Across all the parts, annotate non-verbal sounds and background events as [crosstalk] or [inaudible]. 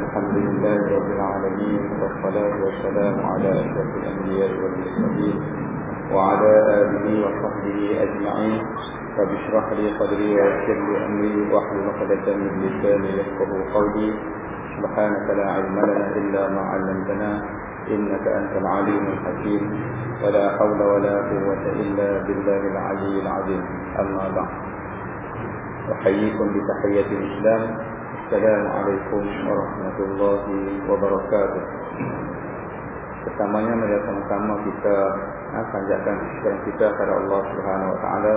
الحمد لله رب العالمين والصلاة والسلام على أشرف الأنبياء والمرسلين وعلى آله وصحبه أجمعين رب اشرح لي صدري ويسر لي أمري واحلل عقدة من لساني يفقه قولي سبحانك لا علم لنا إلا ما علمتنا إنك أنت العليم الحكيم ولا حول ولا قوة إلا بالله العلي العظيم أما بعد أحييكم بتحية الإسلام السلام عليكم ورحمة الله وبركاته Pertamanya mari sama-sama kita ha, panjatkan syukur kita kepada Allah Subhanahu Wa Taala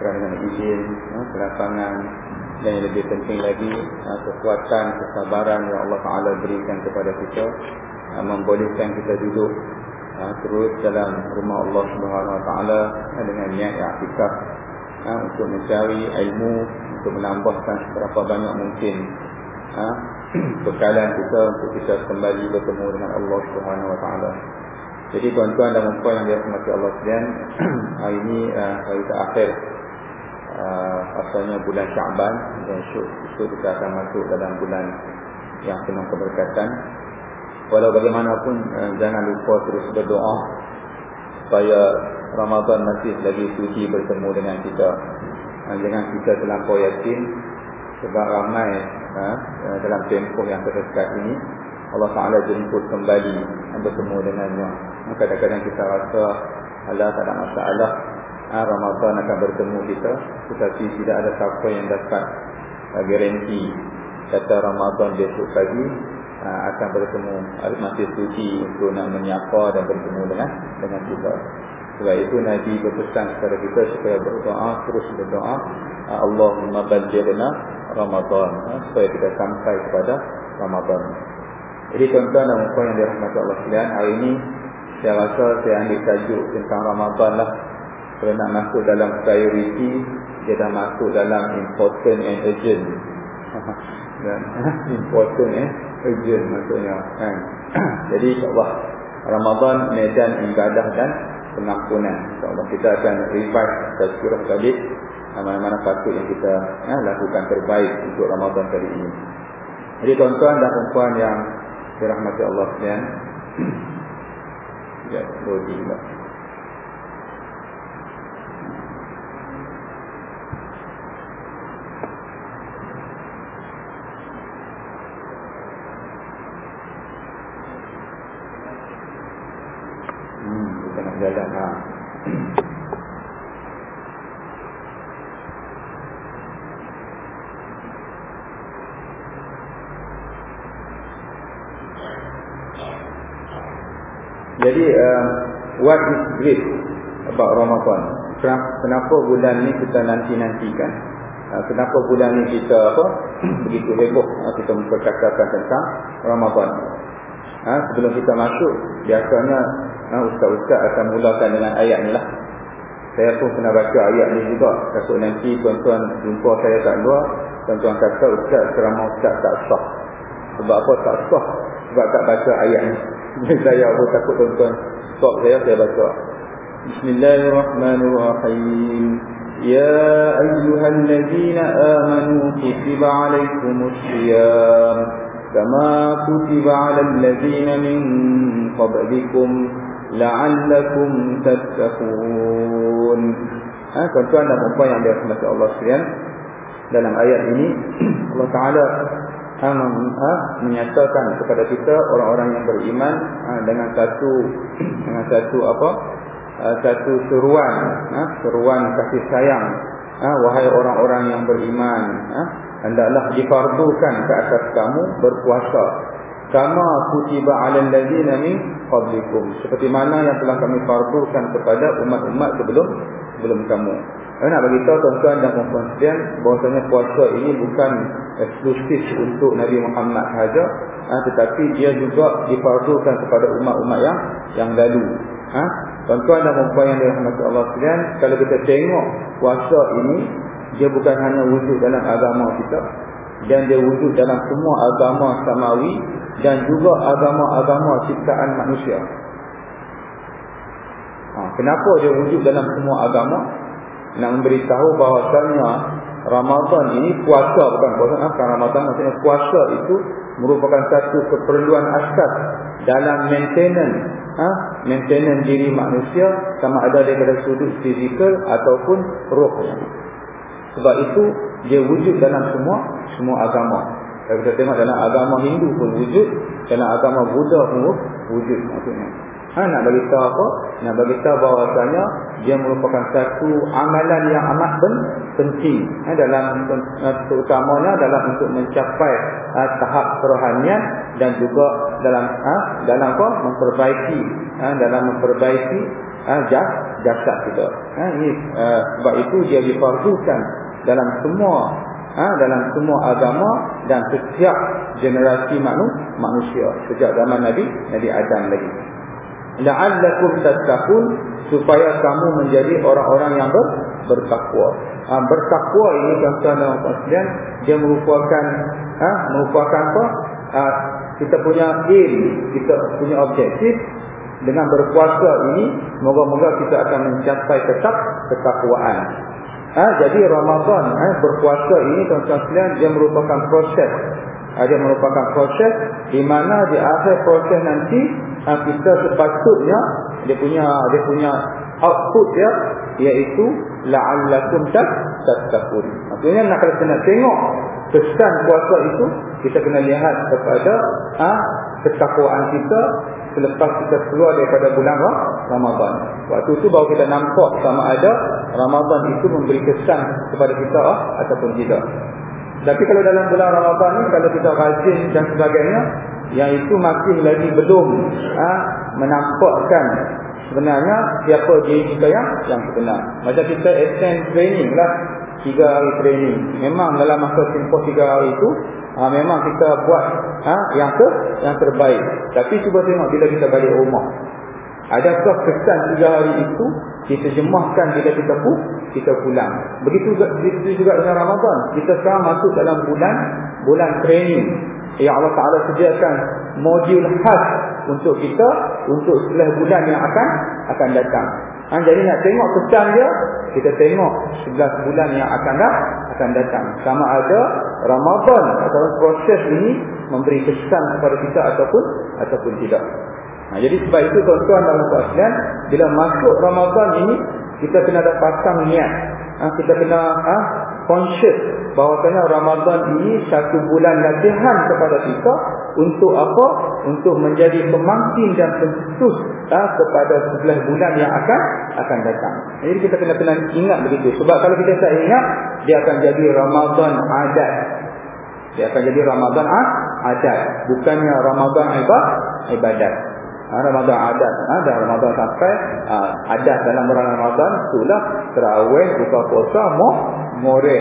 kerana dengan izin, ha, kelapangan dan yang lebih penting lagi ha, kekuatan, kesabaran yang Allah Taala berikan kepada kita ha, membolehkan kita duduk ha, terus dalam rumah Allah Subhanahu Wa Taala ha, dengan niat yang akikah ha, untuk mencari ilmu untuk menambahkan seberapa banyak mungkin ha, [clears throat] bekalan kita untuk kita kembali bertemu dengan Allah Subhanahu Wa Taala. Jadi tuan-tuan dan puan yang dirahmati Allah sekalian, [clears throat] hari ini uh, hari terakhir uh, asalnya bulan Syaban dan itu kita akan masuk dalam bulan yang penuh keberkatan. Walau bagaimanapun uh, jangan lupa terus berdoa supaya Ramadan masih lagi suci bertemu dengan kita. Jangan kita terlampau yakin sebab ramai uh, dalam tempoh yang terdekat ini Allah Ta'ala jemput kembali bertemu dengannya. Kadang-kadang kita rasa Allah tak ada masalah ha, Ramadan akan bertemu kita Tetapi tidak ada siapa yang dapat uh, garanti Kata Ramadan besok pagi uh, Akan bertemu Masih suci untuk nak menyapa dan bertemu dengan dengan kita Sebab itu Nabi berpesan kepada kita Supaya berdoa, terus berdoa uh, Allahumma baljirna Ramadan uh, Supaya kita sampai kepada Ramadan. Jadi tuan-tuan dan puan yang dirahmati Allah sekalian Hari ini saya rasa saya ambil tajuk tentang Ramadan lah. Kalau nak masuk dalam priority Dia dah masuk dalam important and urgent. [laughs] [laughs] Important and urgent maksudnya kan? [clears throat] Jadi insyaAllah Ramadan medan ibadah dan pengampunan. InsyaAllah kita akan revise Tazkirah tadi Mana-mana patut yang kita ya, lakukan terbaik untuk Ramadan kali ini. Jadi tuan-tuan dan perempuan yang dirahmati Allah sekalian. [clears throat] Ya, roti jalan ha. Jadi uh, what is great about Ramadan? Kenapa bulan ni kita nanti-nantikan? Uh, kenapa bulan ni kita apa? [clears throat] begitu heboh uh, kita mempercakapkan tentang Ramadan. Uh, sebelum kita masuk, biasanya uh, ustaz-ustaz akan mulakan dengan ayat ni lah. Saya pun pernah baca ayat ni juga. Takut nanti tuan-tuan jumpa saya kat luar, tuan-tuan kata ustaz ceramah ustaz tak sah. Sebab apa tak sah? Sebab tak baca ayat ni. [laughs] saya pun takut tuan-tuan stop saya saya baca Bismillahirrahmanirrahim Ya ayyuhallazina amanu kutiba alaikumus siyam kama kutiba alal ladzina min qablikum la'allakum tattaqun Ha tuan-tuan dan puan yang dirahmati Allah sekalian dalam ayat ini [clears throat] Allah Taala ha, ha, menyatakan kepada kita orang-orang yang beriman ha, dengan satu [clears throat] dengan satu apa? Ha, satu seruan ha, seruan kasih sayang ha, wahai orang-orang yang beriman ha, hendaklah difardukan ke atas kamu berpuasa kama kutiba 'alal ladzina min qablikum seperti mana yang telah kami fardukan kepada umat-umat sebelum sebelum kamu saya nak bagi tahu tuan-tuan dan puan-puan sekalian bahwasanya puasa ini bukan eksklusif untuk Nabi Muhammad sahaja ha, tetapi dia juga difardukan kepada umat-umat yang yang lalu. Ha? Tuan-tuan dan puan-puan yang dirahmati Allah sekalian, kalau kita tengok puasa ini dia bukan hanya wujud dalam agama kita dan dia wujud dalam semua agama samawi dan juga agama-agama ciptaan manusia. Ha, kenapa dia wujud dalam semua agama? nak memberitahu bahawasanya Ramadan ini puasa bukan puasa ha? bukan Ramadan maksudnya puasa itu merupakan satu keperluan asas dalam maintenance ha? maintenance diri manusia sama ada daripada sudut fizikal ataupun roh sebab itu dia wujud dalam semua semua agama kalau kita tengok dalam agama Hindu pun wujud dalam agama Buddha pun wujud maksudnya Ha, nak bagi tahu apa? Nak bagi tahu bahawasanya dia merupakan satu amalan yang amat penting ha, dalam uh, terutamanya dalam untuk mencapai uh, tahap kerohanian dan juga dalam uh, dalam apa? memperbaiki uh, dalam memperbaiki jas, jasad kita. Ha, ini uh, sebab itu dia difardukan dalam semua ha, dalam semua agama dan setiap generasi manusia sejak zaman Nabi Nabi Adam lagi la'allakum tattaqun supaya kamu menjadi orang-orang yang ber, bertakwa. Ha, bertakwa ini tuan-tuan dan puan dia merupakan ha, merupakan apa? Ha, kita punya aim, kita punya objektif dengan berpuasa ini moga-moga kita akan mencapai tetap ketakwaan. Ha, jadi Ramadan ha, berpuasa ini tuan-tuan dia merupakan proses ada merupakan proses di mana di akhir proses nanti ah, kita sepatutnya dia punya dia punya output dia iaitu la'allakum tattaqun. Maksudnya nak kalau kena tengok kesan puasa itu kita kena lihat kepada ah ketakwaan kita selepas kita keluar daripada bulan Ramadan. Waktu itu baru kita nampak sama ada Ramadan itu memberi kesan kepada kita ah, ataupun tidak. Tapi kalau dalam bulan Ramadhan ni kalau kita rajin dan sebagainya yang itu masih lagi belum ha, menampakkan sebenarnya siapa diri kita yang yang sebenar. Macam kita attend training lah tiga hari training. Memang dalam masa tempoh tiga hari itu ha, memang kita buat ha, yang ter, yang terbaik. Tapi cuba tengok bila kita balik rumah. Adakah kesan tiga hari itu diterjemahkan bila kita pun kita pulang. Begitu juga, begitu juga dengan Ramadan. Kita sekarang masuk dalam bulan bulan training. Ya Allah Taala sediakan modul khas untuk kita untuk setelah bulan yang akan akan datang. Ha, jadi nak tengok kesan dia, kita tengok 11 bulan yang akan dah, akan datang. Sama ada Ramadan atau proses ini memberi kesan kepada kita ataupun ataupun tidak. Ha, jadi sebab itu tuan-tuan dan puan-puan bila masuk Ramadan ini kita kena ada pasang niat. Ha, kita kena ha, conscious bahawasanya Ramadan ini satu bulan latihan kepada kita untuk apa? Untuk menjadi pemangkin dan pencetus ha, kepada sebelah bulan yang akan akan datang. Jadi kita kena kena ingat begitu. Sebab kalau kita tak ingat, dia akan jadi Ramadan adat. Dia akan jadi Ramadan adat. Bukannya Ramadan ibadat. Ha, Ramadan adat. Ha, dan Ramadan sampai ha, adat dalam bulan Ramadan itulah terawih buka puasa mo more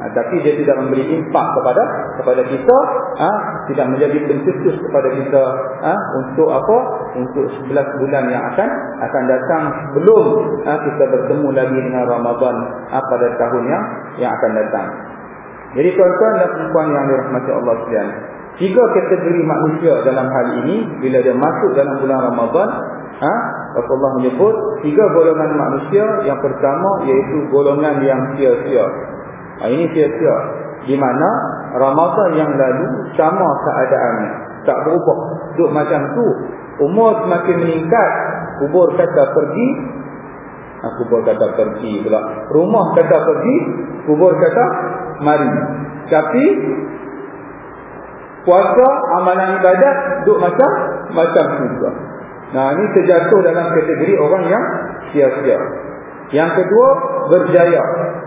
ha, tapi dia tidak memberi impak kepada kepada kita ha, tidak menjadi pencetus kepada kita ha, untuk apa? Untuk 11 bulan yang akan akan datang sebelum ha, kita bertemu lagi dengan Ramadan ha, pada tahun yang yang akan datang. Jadi tuan-tuan dan puan yang dirahmati Allah sekalian Tiga kategori manusia dalam hal ini bila dia masuk dalam bulan Ramadan, ha? Rasulullah menyebut tiga golongan manusia. Yang pertama iaitu golongan yang sia-sia. Ha, ini sia-sia. Di mana Ramadan yang lalu sama keadaannya, tak berubah. Duk macam tu. Umur semakin meningkat, kubur kata pergi, ha, kubur kata pergi pula. Rumah kata pergi, kubur kata mari. Tapi puasa amalan ibadat duk macam macam juga. Nah ini terjatuh dalam kategori orang yang sia-sia. Yang kedua berjaya.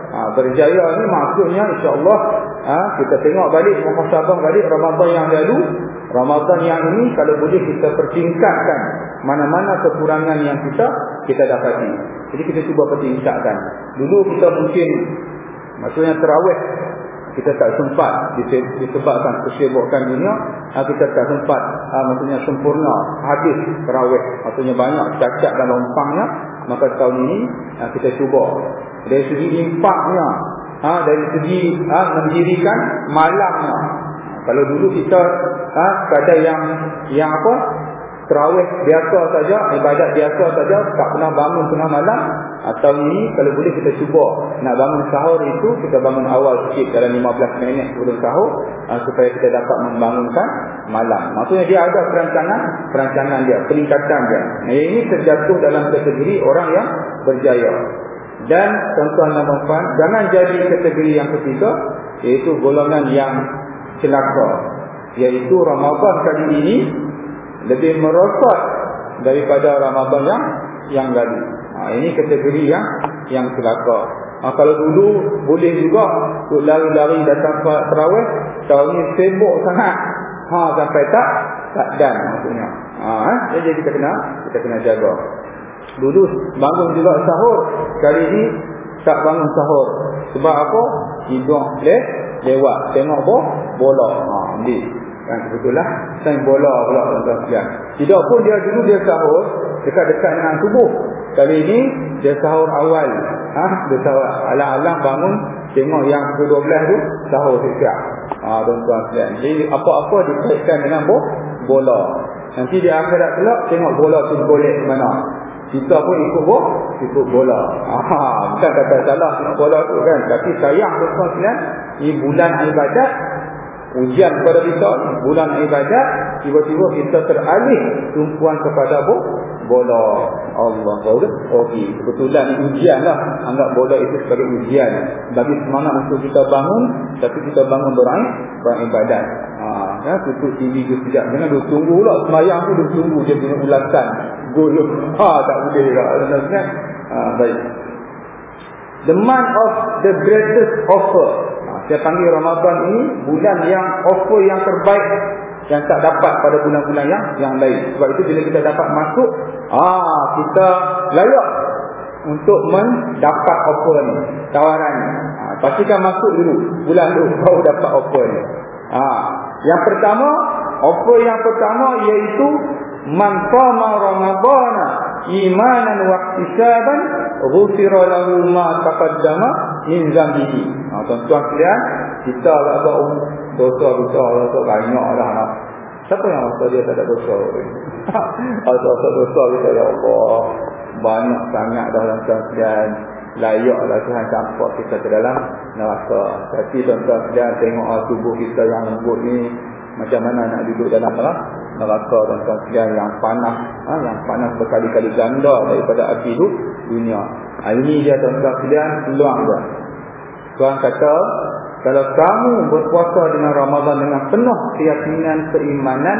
Ha, berjaya ni maksudnya insya-Allah ha, kita tengok balik muhasabah balik Ramadan yang lalu, Ramadan yang ini kalau boleh kita pertingkatkan mana-mana kekurangan yang kita kita dapati. Jadi kita cuba pertingkatkan. Dulu kita mungkin maksudnya terawih kita tak sempat disebabkan kesibukan dunia ah, kita tak sempat ah, maksudnya sempurna hadis terawih maksudnya banyak cacat dan lompangnya maka tahun ini ah, kita cuba. Dari segi impaknya dari segi mendirikan malamnya. Kalau dulu kita ada yang yang apa terawih biasa saja ibadat biasa saja tak pernah bangun tengah malam Atau ini kalau boleh kita cuba nak bangun sahur itu kita bangun awal sikit dalam 15 minit sebelum sahur uh, supaya kita dapat membangunkan malam. Maksudnya dia ada perancangan, perancangan dia, peningkatan dia. Nah, ini terjatuh dalam kategori orang yang berjaya. Dan tuan-tuan dan puan, jangan jadi kategori yang ketiga iaitu golongan yang celaka. Iaitu Ramadan kali ini lebih merosot daripada Ramadan yang yang lalu. Ha, ini kategori yang yang celaka. Ha, kalau dulu boleh juga untuk lari-lari datang terawih, tahun ini sibuk sangat. Ha, sampai tak tak dan maksudnya. Ha, eh? jadi kita kena kita kena jaga. Dulu bangun juga sahur, kali ini tak bangun sahur. Sebab apa? Hidung le lewat tengok bola. bola. Ha, ambil. Kan sebetulnya sang bola pula tuan-tuan sekalian. Tidak pun dia dulu dia sahur dekat-dekat dengan subuh. Kali ini dia sahur awal. Ha, dia sahur alam-alam bangun tengok yang ke-12 tu sahur siap. Ha, tuan-tuan sekalian. Jadi apa-apa dikaitkan dengan bola. Nanti di akhirat pula tengok bola tu boleh ke mana. Kita pun ikut bola, ikut bola. Ha, bukan kata salah tengok bola tu kan. Tapi sayang tuan-tuan sekalian, ini bulan ibadat ujian kepada kita bulan ibadat tiba-tiba kita teralih tumpuan kepada bu, bola. Allah tahu okey kebetulan ujian lah. Anggap bola itu sebagai ujian. Bagi semangat untuk kita bangun tapi kita bangun beraih beribadat ha, ya, tutup TV tu sekejap. Jangan duduk tunggu lah semayang tu duduk tunggu dia punya ulasan. Gol ha, tak boleh lah. Ha, baik. The month of the greatest offer. Saya panggil Ramadan ini bulan yang offer yang terbaik yang tak dapat pada bulan-bulan yang yang lain. Sebab itu bila kita dapat masuk, ah kita layak untuk mendapat offer ni, tawaran ni. Ah, pastikan masuk dulu bulan tu [laughs] baru dapat offer ni. Ah, yang pertama, offer yang pertama iaitu man qama ramadana imanan wa ihtisaban ghufira lahu ma taqaddama min zambihi. Ha, tuan-tuan sekalian, kita um, dosa dosa dosa banyak lah. Siapa yang rasa dia tak ada dosa? Dosa dosa kita ya Allah. Banyak sangat dah tuan-tuan sekalian. Layaklah Tuhan campur kita ke dalam neraka. Tapi tuan-tuan sekalian tengok tubuh kita yang lembut ni macam mana nak duduk dalam neraka tuan-tuan sekalian yang panas ha, yang panas berkali-kali ganda daripada api itu dunia. Ha, ini dia tuan-tuan sekalian peluang dia. Tuhan kata kalau kamu berpuasa dengan Ramadan dengan penuh keyakinan keimanan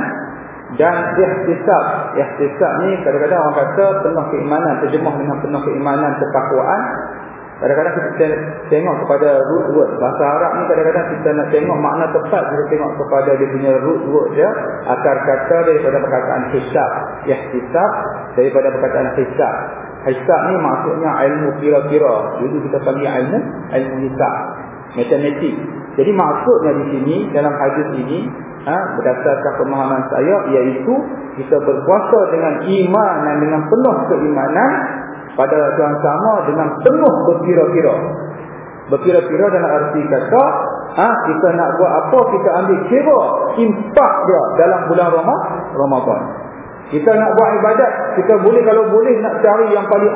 dan ihtisab. Ihtisab ni kadang-kadang orang kata penuh keimanan, terjemah dengan penuh keimanan, ketakwaan. Kadang-kadang kita tengok kepada root word. Bahasa Arab ni kadang-kadang kita nak tengok makna tepat. Kita tengok kepada dia punya root word dia. Akar kata daripada perkataan hisab. Ihtisab daripada perkataan hisab. Hisab ni maksudnya ilmu kira-kira. Dulu kita panggil ilmu, ilmu hisab. Matematik. Jadi maksudnya di sini, dalam hadis ini, ha, berdasarkan pemahaman saya, iaitu kita berpuasa dengan iman dan dengan penuh keimanan pada yang sama dengan penuh berkira-kira. Berkira-kira dalam arti kata, ha, kita nak buat apa, kita ambil kira impak dia dalam bulan Ramadan. Kita nak buat ibadat, kita boleh kalau boleh nak cari yang paling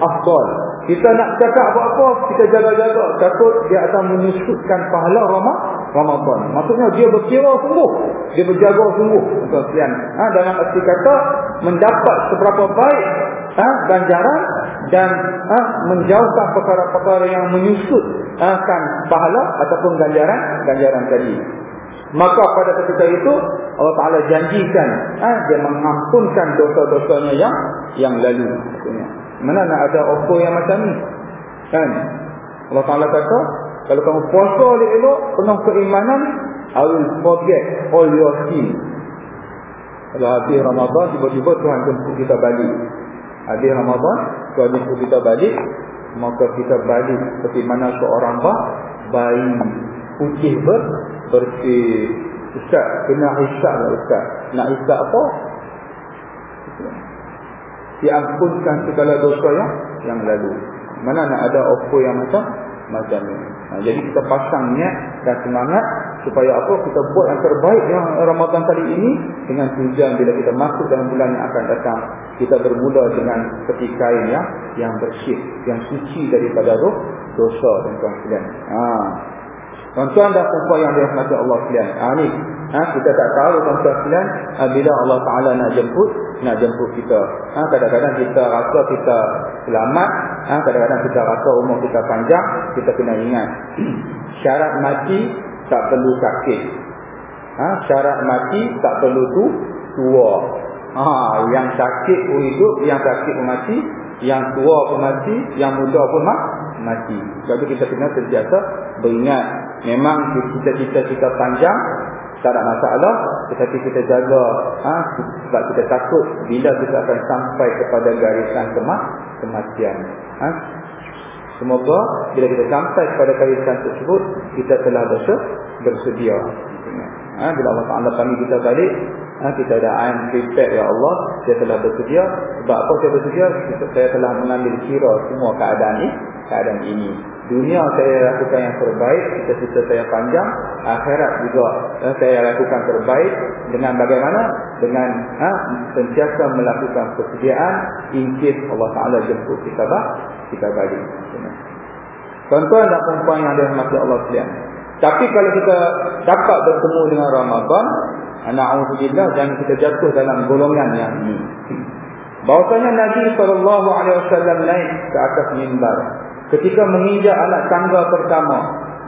afdal. Kita nak cakap apa-apa, kita jaga-jaga. Takut dia akan menyusutkan pahala Ramadan. Maksudnya dia berkira sungguh. Dia berjaga sungguh. Ha, dalam arti kata, mendapat seberapa baik ha, ganjaran dan ha, menjauhkan perkara-perkara yang menyusutkan pahala ataupun ganjaran ganjaran tadi. Maka pada ketika itu Allah Taala janjikan ha, dia mengampunkan dosa-dosanya yang yang lalu. Mana nak ada offer yang macam ni? Kan? Allah Taala kata, kalau kamu puasa oleh elok penuh keimanan, I will forget all your sin. Kalau habis Ramadan tiba-tiba Tuhan jemput kita balik. Habis Ramadan Tuhan jemput kita balik, maka kita balik seperti mana seorang bah bayi putih ber bersih. Ustaz, kena hisap lah Ustaz. Nak hisap apa? Diampunkan segala dosa yang yang lalu. Mana nak ada offer yang macam macam ni. Ha, jadi kita pasang niat dan semangat supaya apa kita buat yang terbaik yang Ramadan kali ini dengan tujuan bila kita masuk dalam bulan yang akan datang kita bermula dengan peti kain ya, yang bersih yang suci daripada roh dosa dan tuan-tuan ha. Tuan-tuan dan puan yang dirahmati Allah sekalian ha, ni ha, kita tak tahu tuan-tuan sekalian ha, bila Allah Ta'ala nak jemput nak jemput kita ha, kadang-kadang kita rasa kita selamat ha, kadang-kadang kita rasa umur kita panjang kita kena ingat [clears throat] syarat mati tak perlu sakit. Ha, syarat mati tak perlu tu tua. Ha, yang sakit pun hidup, yang sakit pun mati, yang tua pun mati, yang muda pun mati. Sebab kita kena terjata beringat. Memang cita-cita kita panjang, tak ada masalah. Tetapi kita jaga. Ha, sebab kita takut bila kita akan sampai kepada garisan kemat, kematian. Ha, Semoga bila kita sampai kepada kaitan tersebut kita telah bersedia. Ha, bila Allah Taala panggil kita balik, ha, kita ada I'm prepared ya Allah, saya telah bersedia. Sebab apa saya bersedia? Saya telah mengambil kira semua keadaan ini, keadaan ini. Dunia saya lakukan yang terbaik, cita-cita saya panjang, akhirat juga ha, saya lakukan terbaik dengan bagaimana? Dengan ha, sentiasa melakukan persediaan in case Allah Taala jemput kita bah, kita balik. Tuan-tuan dan perempuan yang dirahmati Allah sekalian. Tapi kalau kita dapat bertemu dengan Ramadan, na'udzubillah jangan kita jatuh dalam golongan yang ini. Bahawasanya Nabi wasallam naik ke atas mimbar ketika menginjak anak tangga pertama,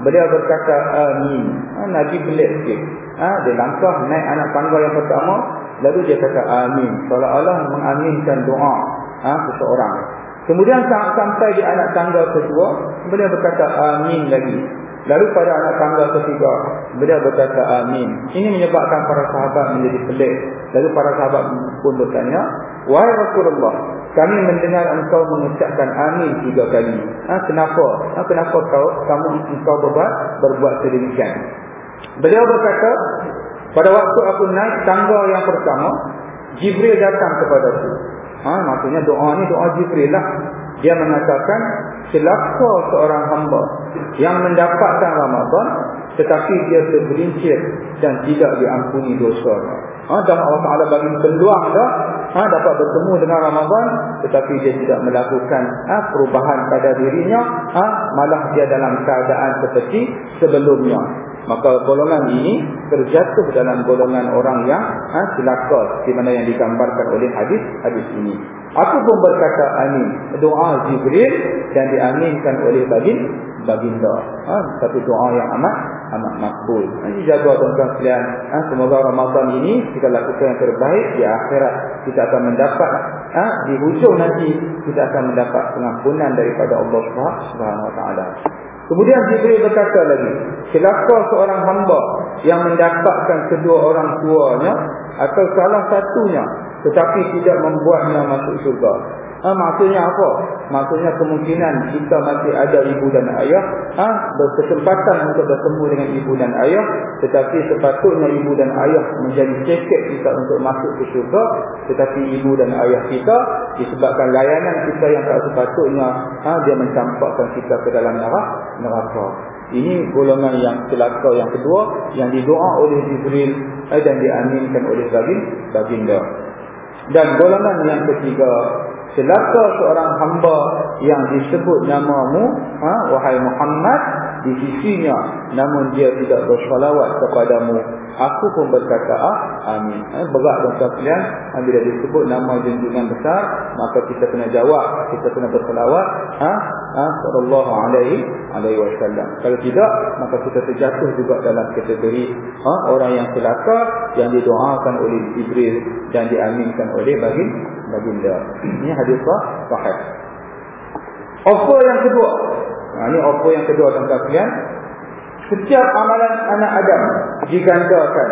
beliau berkata amin. Ha, Nabi belik sikit. Ha, dia langkah naik anak tangga yang pertama, lalu dia kata amin. Seolah-olah mengaminkan doa ha, seseorang. Kemudian sampai di anak tangga kedua, beliau berkata amin lagi. Lalu pada anak tangga ketiga, beliau berkata amin. Ini menyebabkan para sahabat menjadi pelik. Lalu para sahabat pun bertanya, Wahai Rasulullah, kami mendengar engkau mengucapkan amin tiga kali. Ha, kenapa? Ha, kenapa kau kamu engkau berbuat, berbuat sedemikian? Beliau berkata, pada waktu aku naik tangga yang pertama, Jibril datang kepada aku. Ha, maksudnya doa ni doa Jibril lah. Dia mengatakan celaka seorang hamba yang mendapatkan Ramadan tetapi dia tergelincir dan tidak diampuni dosa. Ha, dan Allah Taala bagi peluang dah ha, dapat bertemu dengan Ramadan tetapi dia tidak melakukan ha, perubahan pada dirinya. Ha, malah dia dalam keadaan seperti sebelumnya maka golongan ini terjatuh dalam golongan orang yang ha, celaka. Di mana yang digambarkan oleh hadis hadis ini. Aku pun berkata amin doa Jibril dan diaminkan oleh bagin baginda. Ha, satu doa yang amat amat makbul. Ini jaga tuan-tuan sekalian ha, semoga Ramadan ini kita lakukan yang terbaik di akhirat. Kita akan mendapat ha, di hujung nanti kita akan mendapat pengampunan daripada Allah Subhanahu Wa Taala Kemudian Jibril berkata lagi, celaka seorang hamba yang mendapatkan kedua orang tuanya atau salah satunya tetapi tidak membuatnya masuk syurga. Ha, maksudnya apa? Maksudnya kemungkinan kita masih ada ibu dan ayah ha, berkesempatan untuk bertemu dengan ibu dan ayah tetapi sepatutnya ibu dan ayah menjadi cekek kita untuk masuk ke syurga tetapi ibu dan ayah kita disebabkan layanan kita yang tak sepatutnya ha, dia mencampakkan kita ke dalam neraka. Ini golongan yang celaka yang kedua yang didoa oleh Jibril eh, dan diaminkan oleh baginda. Dan golongan yang ketiga celaka seorang hamba yang disebut namamu ha, wahai Muhammad di sisinya namun dia tidak bersalawat kepadamu. Aku pun berkata ah, amin. Ha, berat dan sekalian ha, bila disebut nama junjungan besar maka kita kena jawab kita kena bersalawat ha, ha, sallallahu alaihi alaihi wasallam. Kalau tidak maka kita terjatuh juga dalam kategori ha, orang yang celaka yang didoakan oleh Jibril dan diaminkan oleh baginda baginda. Ini hadis sahih. Offer yang kedua. Nah, ini offer yang kedua tuan-tuan sekalian. Setiap amalan anak Adam digandakan.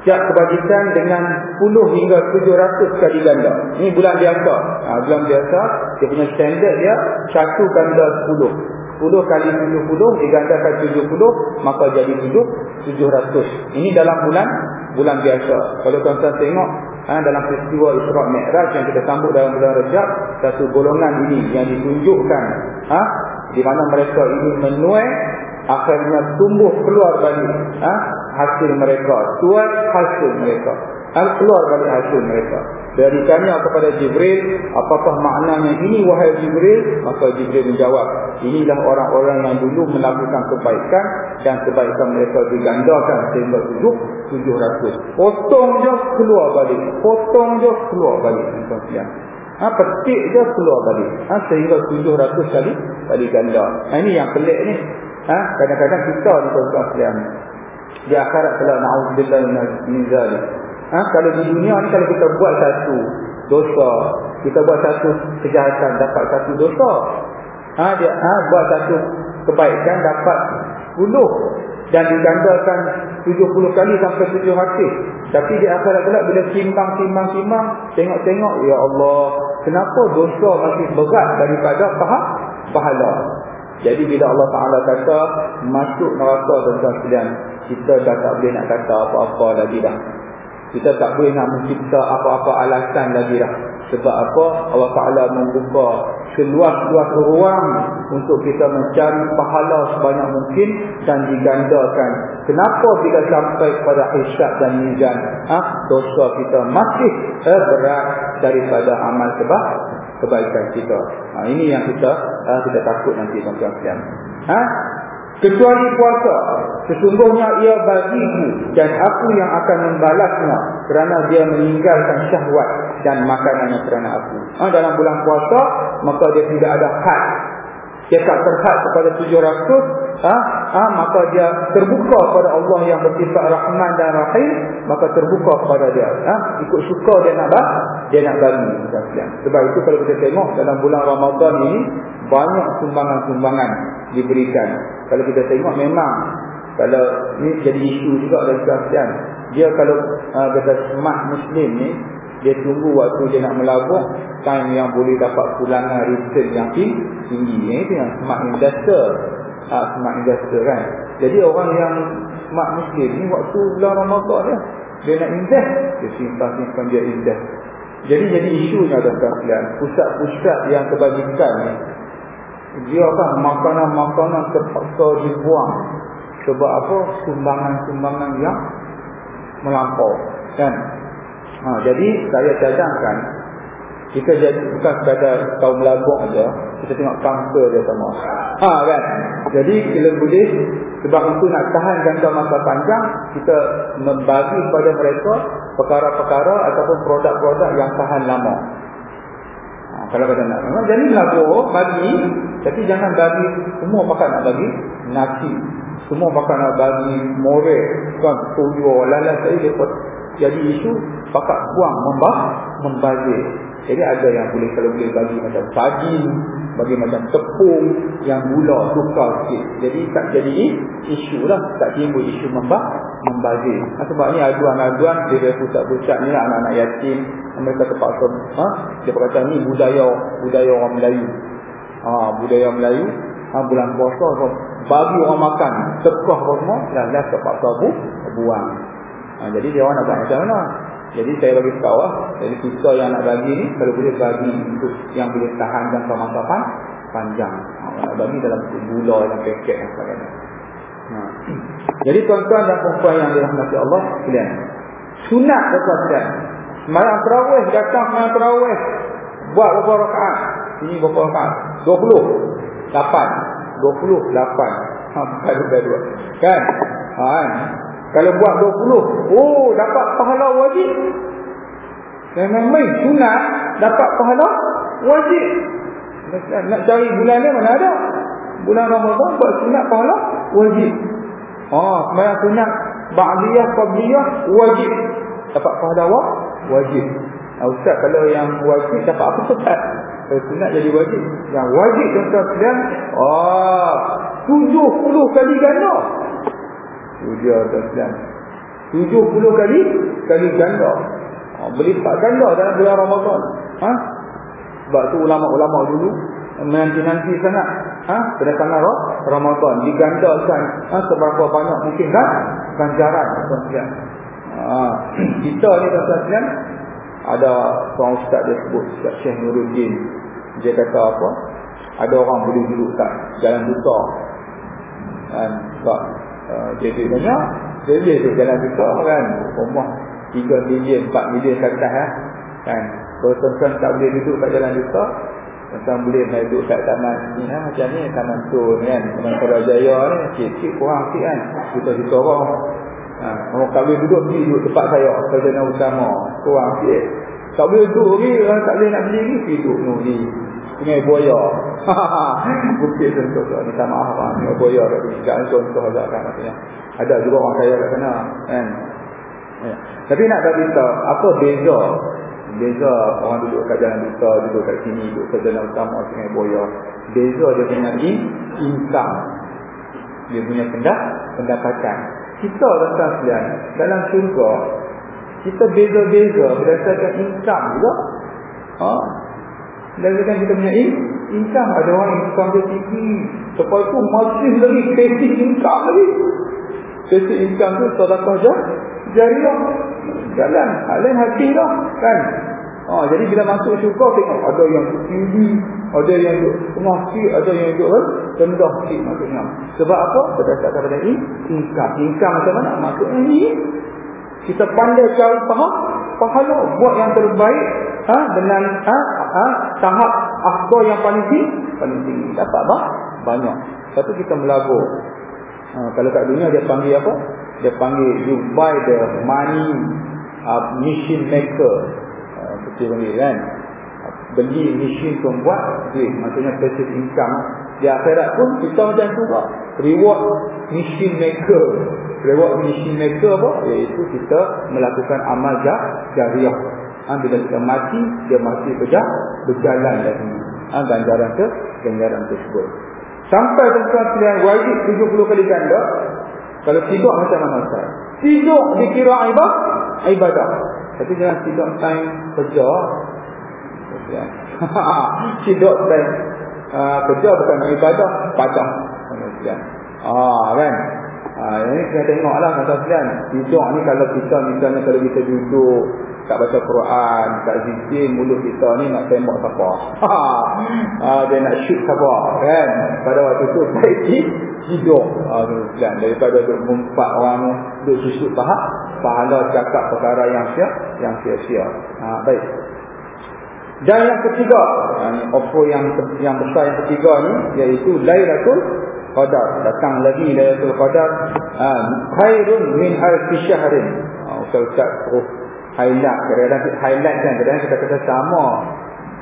Setiap kebajikan dengan 10 hingga 700 kali ganda. Ini bulan biasa. Ha, bulan biasa, dia punya standard dia, satu ganda 10. 10 kali 70 digandakan 70 maka jadi hidup 700 ini dalam bulan bulan biasa kalau tuan-tuan tengok ha, dalam peristiwa Isra' Mi'raj yang kita sambut dalam bulan Rejab satu golongan ini yang ditunjukkan ha, di mana mereka ini menuai akhirnya tumbuh keluar balik ha? hasil mereka tuat hasil mereka ha? keluar balik hasil mereka dari tanya kepada Jibril apakah maknanya ini wahai Jibril? Maka Jibril menjawab inilah orang-orang yang dulu melakukan kebaikan dan kebaikan mereka digandakan sehingga tujuh tujuh ratus. Potong je keluar balik. Potong je keluar balik ha, petik je keluar balik. Ha, sehingga tujuh ratus kali kali ganda. Ha, ini yang pelik ni. Ha, kadang-kadang kita ni tuan-tuan sekalian. Di akhirat kalau na'udzubillah min zalik ha, kalau di dunia ni kalau kita buat satu dosa kita buat satu kejahatan dapat satu dosa. Ha, dia ha, buat satu kebaikan dapat 10 dan digandakan 70 kali sampai 700 tapi di akhirat kelak bila timbang tengok-tengok ya Allah kenapa dosa masih berat daripada pahala? Jadi bila Allah Taala kata masuk neraka tuan-tuan sekalian kita dah tak boleh nak kata apa-apa lagi dah kita tak boleh nak mencipta apa-apa alasan lagi dah. Sebab apa? Allah Ta'ala membuka seluas-luas ruang untuk kita mencari pahala sebanyak mungkin dan digandakan. Kenapa bila sampai pada hisab dan nizan? Ha? Dosa kita masih berat daripada amal sebab kebaikan kita. Ha, ini yang kita ha, kita takut nanti Ha? Kecuali puasa Sesungguhnya ia bagiku Dan aku yang akan membalasnya Kerana dia meninggalkan syahwat Dan makanannya kerana aku. Ha, Dalam bulan puasa Maka dia tidak ada had Dia tak terhad kepada 700 ha, ha, Maka dia terbuka kepada Allah Yang bersifat Rahman dan Rahim Maka terbuka kepada dia ha, Ikut suka dia nak bagi Dia nak bagi Sebab itu kalau kita tengok Dalam bulan Ramadan ini Banyak sumbangan-sumbangan diberikan. Kalau kita tengok memang kalau ni jadi isu juga dalam kasihan dia kalau uh, kata smart muslim ni dia tunggu waktu dia nak melabur time yang boleh dapat pulangan return yang tinggi. Ni itu yang smart investor. Uh, smart investor kan. Jadi orang yang smart muslim ni waktu bulan Ramadan dia dia nak invest. Dia simpan-simpan dia invest. Jadi jadi isunya kasihan pusat-pusat yang kebajikan ni dia kan makanan-makanan terpaksa dibuang. Sebab apa? Sumbangan-sumbangan yang melampau kan ha, jadi saya cadangkan kita jadi bukan sekadar kaum melabuk aja kita tengok kanker dia sama ha, kan? Jadi bila boleh sebab itu nak tahan jangka masa panjang kita membagi kepada mereka perkara-perkara ataupun produk-produk yang tahan lama. Kalau kata nak. Memang jadi lagu bagi tapi jangan bagi semua makan nak bagi nasi. Semua makan nak bagi more. Kan tujuh lalas saya dapat jadi isu pakat buang membah membazir. Jadi ada yang boleh kalau boleh bagi macam pagi bagi macam tepung yang gula tukar sikit. Jadi tak jadi isu lah. Tak timbul isu membah membazir. Sebab ni aduan-aduan dia pusat-pusat ni anak-anak yatim mereka terpaksa ha? dia berkata ni budaya budaya orang Melayu. Ha, budaya Melayu ha, bulan puasa bagi orang makan tekah semua dan dah terpaksa bu, buang ha, jadi dia orang nak buat macam mana jadi saya bagi lah jadi kita yang nak bagi ni kalau boleh bagi untuk yang boleh tahan jangka masa pan, panjang ha, nak bagi dalam gula dalam paket dan sebagainya ha. [clears throat] jadi tuan-tuan dan perempuan yang dirahmati Allah sekalian sunat tuan-tuan Semayang terawih datang semayang terawih. Buat berapa rakaat? Ini berapa rakaat? 20. 8. 28. Ha, [laughs] bukan dua. Kan? Ha, kan? Kalau buat 20. Oh, dapat pahala wajib. Memang main sunat dapat pahala wajib. Nak cari bulan ni mana ada? Bulan Ramadan buat sunat pahala wajib. Ha, semayang sunat ba'liyah, qabliyah wajib. Dapat pahala wajib wajib. Nah, Ustaz kalau yang wajib dapat apa Ustaz? Kalau sunat jadi wajib. Yang wajib tuan-tuan sekalian, oh, 70 kali ganda. Dia tuan-tuan. 70 kali kali ganda. Oh, berlipat ganda dalam bulan Ramadan. Ha? Sebab tu ulama-ulama dulu nanti-nanti sangat ha? kedatangan Ramadan digandakan ha? seberapa banyak mungkin kan ganjaran tuan-tuan Ha, [clears throat] kita ni tuan-tuan ada seorang ustaz dia sebut Ustaz Syekh Nuruddin dia kata apa ada orang boleh duduk tak jalan buta kan sebab dia duit banyak boleh tu jalan besar kan. Rumah 3 million 4 million kat atas eh? kan? Kalau tuan-tuan tak boleh duduk kat jalan besar tuan boleh duduk kat taman ni ha? macam ni taman tu kan? Taman Surajaya ni cik-cik kurang sikit kan? Juta-juta orang. Ha, kalau tak boleh duduk pergi duduk tempat saya kerjaan utama. Kurang sikit. Tak boleh duduk ni tak boleh nak beli ni pergi duduk ni Sungai Buaya. [laughs] Bukit contoh tu. Minta maaf lah. Sungai Buaya. Jangan contoh agak kan. Maksudnya. Ada juga orang kaya kat sana. Kan? Ya. Tapi nak bagi tahu apa beza beza orang duduk kat jalan besar duduk kat sini duduk kat jalan utama Sungai Buaya beza dia punya in, income dia punya pendak, pendapatan kita tuan sekalian dalam syurga kita beza-beza berdasarkan income juga ha? Berdasarkan kita punya in, income ada orang yang income dia tinggi sebab itu masih lagi basic income lagi. Basic income tu sedekah je jariah. Jalan lain hati dah kan? Ha, jadi bila masuk syurga tengok ada yang tinggi ada yang duduk tengah sikit ada yang duduk eh, rendah sikit maksudnya. Sebab apa? Berdasarkan pada ini income. Income macam mana? Maksudnya ini kita pandai cari faham pahala buat yang terbaik ha, dengan ha, ha, tahap afdal yang paling tinggi? Paling tinggi. Dapat apa? banyak. Satu kita melabur. Ha, kalau kat dunia dia panggil apa? dia panggil you buy the money uh, machine maker. Uh, seperti panggil kan? Beli mesin pembuat duit. Maksudnya passive income. Di akhirat pun kita macam tu juga reward machine maker. Reward machine maker apa? Iaitu kita melakukan amal jariah ha, bila kita mati dia masih berjalan berjalan lagi ha, ganjaran ke ganjaran tersebut sampai tuan-tuan sekalian wajib 70 kali ganda kalau tidur macam mana Ustaz? Tidur dikira ibadah, ibadah. Tapi jangan tidur time kerja. [laughs] tidur time uh, kerja bukan ibadah, padah. Ah kan? Ah ini kita tengoklah kata sekalian. Tidur ni kalau kita misalnya kalau kita duduk tak baca Quran, tak zikir, mulut kita ni nak tembak siapa. Ha, dia nak shoot siapa kan. Pada waktu tu hidup. Ha, dan daripada duk mumpat orang duk susut faham, pahala cakap perkara yang sia, yang sia-sia. Ha, baik. Dan yang ketiga, apa yang yang besar yang ketiga ni iaitu Lailatul Qadar. Datang lagi Lailatul Qadar. Ha, khairun min alfi syahrin. Ha, Ustaz-ustaz highlight. Kadang-kadang highlight kan kadang-kadang kita kata sama.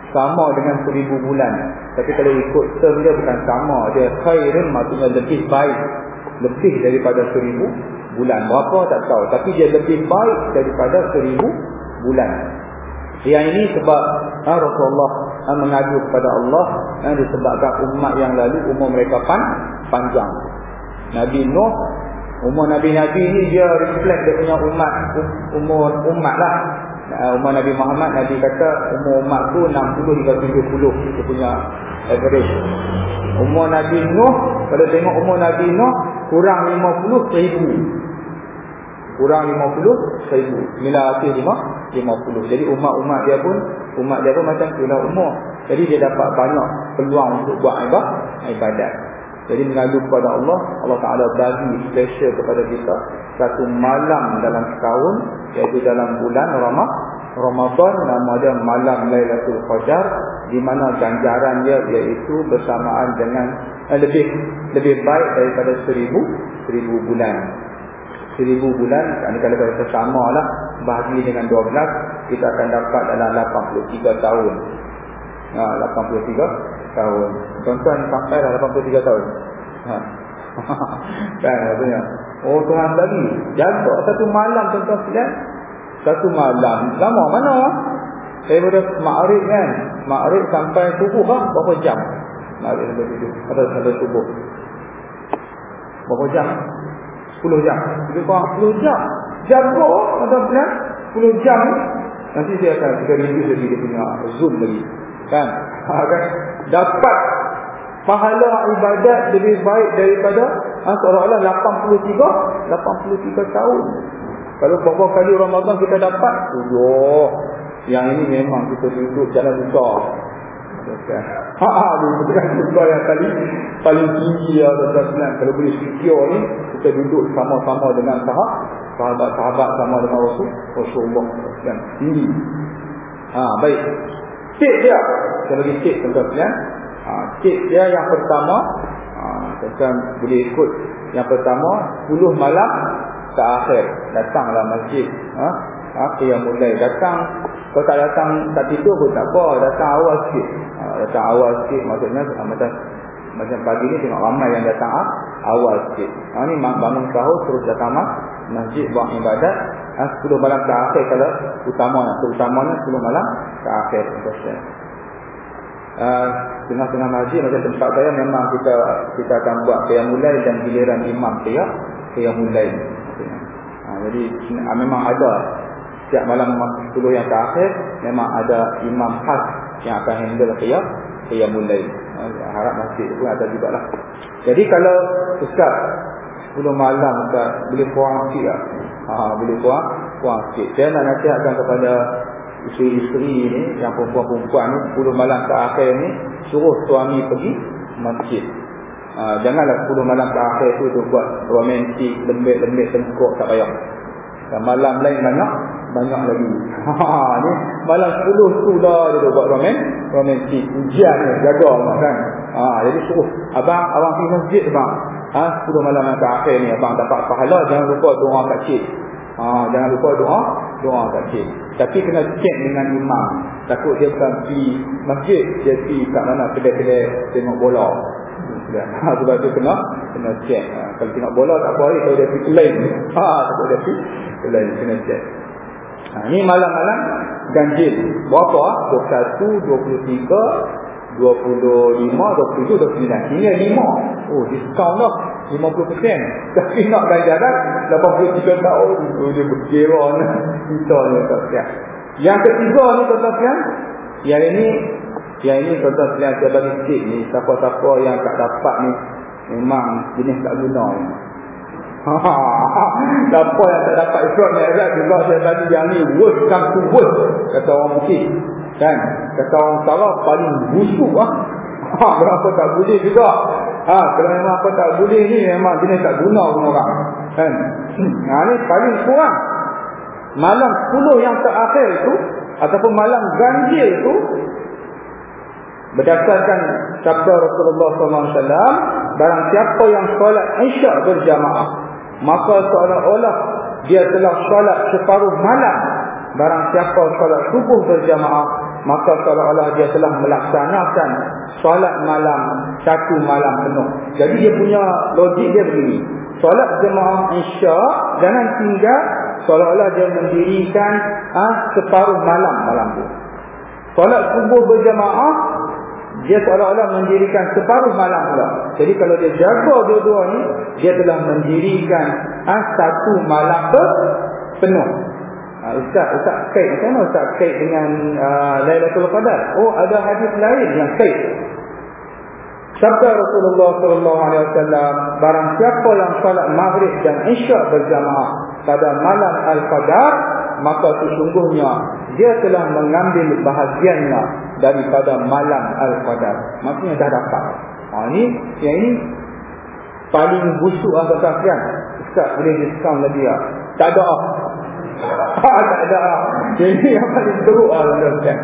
Sama dengan seribu bulan. Tapi kalau ikut term dia bukan sama. Dia khairun maksudnya lebih baik. Lebih daripada seribu bulan. Berapa tak tahu. Tapi dia lebih baik daripada seribu bulan. Yang ini sebab ha, Rasulullah ha, mengadu kepada Allah ha, disebabkan umat yang lalu umur mereka pan, panjang. Nabi Nuh Umur Nabi-Nabi ni dia reflect dia punya umat umur umat lah. Uh, umur Nabi Muhammad Nabi kata umur umat tu 60 hingga 70 dia punya average. Umur Nabi Nuh kalau tengok umur Nabi Nuh kurang 50 seribu. Kurang 50 seribu. Bila akhir 5 50. Jadi umat-umat dia pun umat dia pun macam tu lah umur. Jadi dia dapat banyak peluang untuk buat ibadat. Jadi mengadu kepada Allah Allah Ta'ala bagi special kepada kita Satu malam dalam setahun Iaitu dalam bulan Ramah Ramadan nama dia malam Lailatul Qadar di mana ganjaran dia iaitu bersamaan dengan eh, lebih lebih baik daripada seribu seribu bulan. Seribu bulan kalau kita sama lah bahagi dengan dua belas kita akan dapat dalam 83 tahun. Ha, 83 tahun. Tuan-tuan sampai dah 83 tahun. Ha. [laughs] kan maksudnya. Oh Tuhan bagi. Jaga satu malam tuan-tuan sekalian. Satu malam. Lama mana? Boleh ma'arif kan. Ma'arif sampai subuh lah. Berapa jam? Ma'arif sampai subuh. Atau sampai subuh. Berapa jam? 10 jam. Lebih kurang 10 jam. Jaga tuan-tuan 10 jam. Nanti saya akan kita review lagi dia punya zoom lagi. Kan? Ha, kan? dapat pahala ibadat lebih baik daripada ha, seolah-olah 83 83 tahun kalau beberapa kali Ramadan kita dapat oh, yang ini memang kita duduk jalan besar Ha ha bukan surga yang tadi paling tinggi ya tuan-tuan kalau boleh secure ni kita duduk sama-sama dengan sahab sahabat-sahabat sama dengan Rasul Rasulullah dan tinggi. Ha baik. Tip dia. Kita bagi tip tuan-tuan. Ha tip dia yang pertama. Ha tuan boleh ikut yang pertama. 10 malam terakhir. Datanglah masjid. Ha apa yang mulai datang? Kalau tak datang tak tidur pun tak apa. Datang awal sikit. Ha, datang awal sikit. Maksudnya macam macam pagi ni tengok ramai yang datang ha, awal sikit. Ha, ni bangun sahur terus datang ha, masjid buat ibadat ha, 10 malam terakhir kalau utamanya terutamanya 10 malam terakhir Uh, tengah-tengah masjid macam tempat saya memang kita kita akan buat qiyam mulai dan giliran imam qiyam qiyam mulai. Ha, jadi memang ada setiap malam 10 yang terakhir memang ada imam khas yang akan handle qiyam qiyam mulai. Ha, harap masjid pun ada juga lah. Jadi kalau ustaz 10 malam ustaz boleh kurang sikit tak? Ha, boleh kurang kurang sikit. Saya nak nasihatkan kepada isteri-isteri ni yang perempuan-perempuan ni 10 malam terakhir ni suruh suami pergi masjid. Ha, janganlah 10 malam terakhir tu tu buat romantik lembik-lembik tengkuk tak payah. Dan malam lain banyak banyak lagi. [laughs] Ha, ni malam 10 tu dah dia buat romantik. Ujian ni jaga kan? Ha, jadi suruh abang abang pergi masjid abang ha, 10 malam terakhir ni abang dapat pahala jangan lupa doa kat cik ha, jangan lupa doa doa kat cik tapi kena cek dengan imam. Takut dia bukan pergi masjid. Dia pergi kat mana kedai-kedai tengok bola. [laughs] Ha, sebab tu kena kena cek. Ha, kalau tengok bola tak apa lagi. Kalau dia pergi lain. [laughs] Ha, takut dia pergi lain. Kena cek. Ha, ni malam-malam ganjil. Berapa? 21, 23, 25, 27, 29. Ini 5. Oh, diskaun lah. 50% tapi nak ganjaran 83 tahun. Oh, dia berkira kita ni tuan yang ketiga ni tuan-tuan yang ini yang ini tuan-tuan saya bagi sikit ni. Siapa-siapa yang tak dapat ni memang jenis tak guna ni. Siapa yang tak dapat Isra' Mi'raj juga saya bagi yang ni. Worst come to worst kata orang mungkin kan? Kata orang Sarah paling busuk ah. Ha, berapa tak boleh juga ha, kalau memang apa tak boleh ni memang jenis tak guna pun orang. Kan? Ha, ni paling kurang. Malam 10 yang terakhir itu ataupun malam ganjil itu berdasarkan sabda Rasulullah SAW barang siapa yang solat isyak berjamaah maka seolah-olah dia telah solat separuh malam. Barang siapa solat subuh berjamaah maka seolah-olah dia telah melaksanakan solat malam satu malam penuh. Jadi dia punya logik dia begini. Solat jemaah isya jangan tinggal seolah-olah dia mendirikan ah separuh malam malam tu. Solat subuh berjemaah dia seolah-olah mendirikan separuh malam pula. Jadi kalau dia jaga dua-dua ni dia telah mendirikan ah satu malam penuh. Uh, Ustaz, Ustaz kait macam mana Ustaz kait dengan uh, Lailatul Qadar? Oh, ada hadis lain yang kait. Sabda Rasulullah sallallahu alaihi wasallam, barang siapa yang salat Maghrib dan Isya berjamaah pada malam Al-Qadar, maka sesungguhnya dia telah mengambil bahagiannya daripada malam Al-Qadar. Maksudnya dah dapat. Ha ni, yang ini paling busuk apa kasihan. Ustaz boleh diskaun lagi ya. Tak ada Ha, tak ada. Jadi yang paling teruk lah tuan-tuan.